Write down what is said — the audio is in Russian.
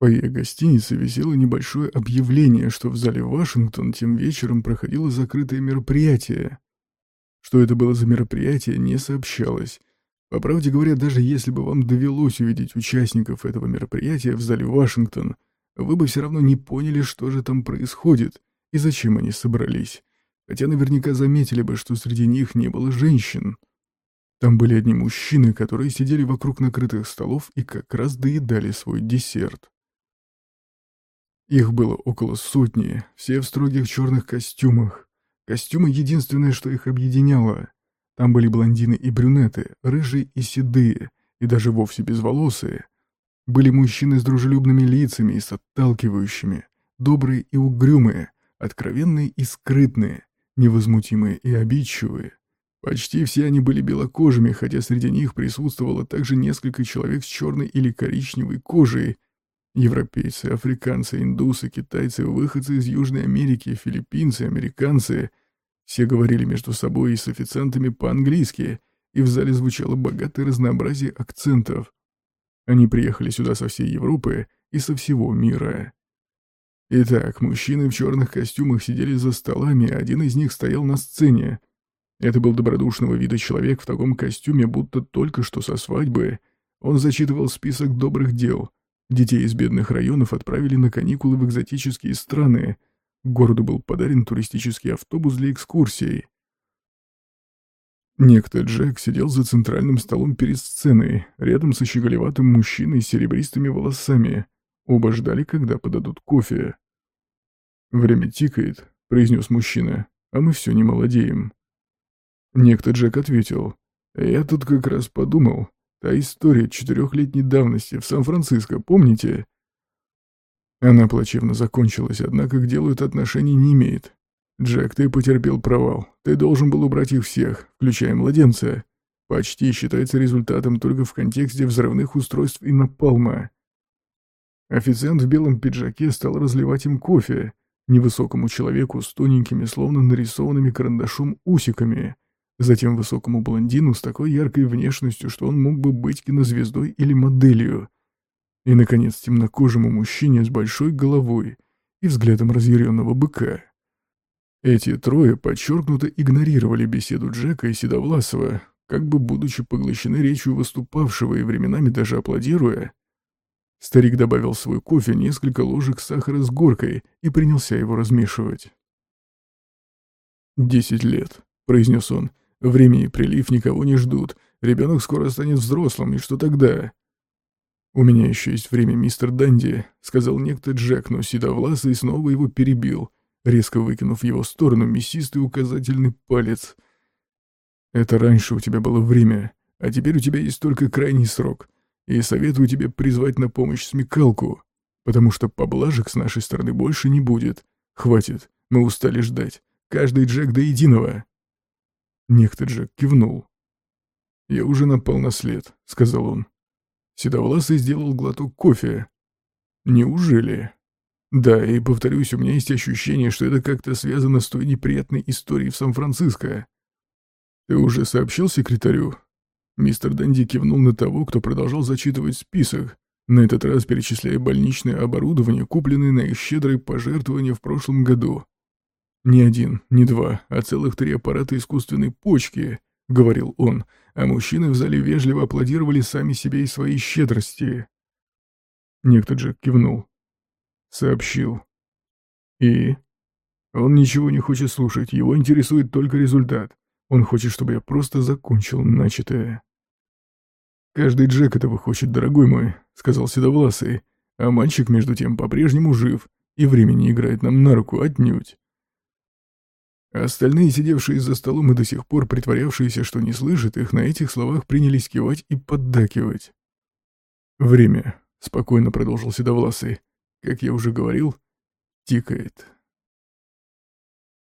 По ее гостинице висело небольшое объявление, что в зале Вашингтон тем вечером проходило закрытое мероприятие. Что это было за мероприятие, не сообщалось. По правде говоря, даже если бы вам довелось увидеть участников этого мероприятия в зале Вашингтон, вы бы все равно не поняли, что же там происходит и зачем они собрались, хотя наверняка заметили бы, что среди них не было женщин. Там были одни мужчины, которые сидели вокруг накрытых столов и как раз доедали свой десерт. Их было около сотни, все в строгих черных костюмах. Костюмы — единственное, что их объединяло. Там были блондины и брюнеты, рыжие и седые, и даже вовсе безволосые. Были мужчины с дружелюбными лицами и с отталкивающими, добрые и угрюмые, откровенные и скрытные, невозмутимые и обидчивые. Почти все они были белокожими, хотя среди них присутствовало также несколько человек с черной или коричневой кожей. Европейцы, африканцы, индусы, китайцы, выходцы из Южной Америки, филиппинцы, американцы. Все говорили между собой и с официантами по-английски, и в зале звучало богатое разнообразие акцентов. Они приехали сюда со всей Европы и со всего мира. Итак, мужчины в черных костюмах сидели за столами, один из них стоял на сцене — это был добродушного вида человек в таком костюме, будто только что со свадьбы. Он зачитывал список добрых дел. Детей из бедных районов отправили на каникулы в экзотические страны. Городу был подарен туристический автобус для экскурсий. Некто Джек сидел за центральным столом перед сценой, рядом со щеголеватым мужчиной с серебристыми волосами. Оба ждали, когда подадут кофе. «Время тикает», — произнес мужчина, — «а мы все не молодеем». Некто Джек ответил. «Я тут как раз подумал. Та история четырехлетней давности в Сан-Франциско, помните?» Она плачевно закончилась, однако к делу это отношения не имеет. «Джек, ты потерпел провал. Ты должен был убрать их всех, включая младенца. Почти считается результатом только в контексте взрывных устройств и напалма». Официант в белом пиджаке стал разливать им кофе, невысокому человеку с тоненькими, словно нарисованными карандашом усиками. Затем высокому блондину с такой яркой внешностью, что он мог бы быть кинозвездой или моделью. И, наконец, темнокожему мужчине с большой головой и взглядом разъяренного быка. Эти трое подчеркнуто игнорировали беседу Джека и Седовласова, как бы будучи поглощены речью выступавшего и временами даже аплодируя. Старик добавил в свой кофе несколько ложек сахара с горкой и принялся его размешивать. «Десять лет», — произнес он, Время и прилив никого не ждут. Ребенок скоро станет взрослым, и что тогда? «У меня еще есть время, мистер Данди», — сказал некто Джек, но седовласый снова его перебил, резко выкинув в его сторону мясистый указательный палец. «Это раньше у тебя было время, а теперь у тебя есть только крайний срок, и советую тебе призвать на помощь смекалку, потому что поблажек с нашей стороны больше не будет. Хватит, мы устали ждать. Каждый Джек до единого». Некто Джек кивнул. «Я уже напал на след», — сказал он. Седовласый сделал глоток кофе. «Неужели?» «Да, и повторюсь, у меня есть ощущение, что это как-то связано с той неприятной историей в Сан-Франциско». «Ты уже сообщил секретарю?» Мистер Дэнди кивнул на того, кто продолжал зачитывать список, на этот раз перечисляя больничное оборудование, купленное на их щедрые пожертвования в прошлом году. «Не один, не два, а целых три аппарата искусственной почки», — говорил он, а мужчины в зале вежливо аплодировали сами себе и своей щедрости. Некто Джек кивнул. Сообщил. «И?» Он ничего не хочет слушать, его интересует только результат. Он хочет, чтобы я просто закончил начатое. «Каждый Джек этого хочет, дорогой мой», — сказал Седовласый, а мальчик, между тем, по-прежнему жив, и времени играет нам на руку отнюдь. Остальные, сидевшие за столом и до сих пор притворявшиеся, что не слышат их, на этих словах принялись кивать и поддакивать. «Время», — спокойно продолжил Седовласый, — «как я уже говорил, тикает».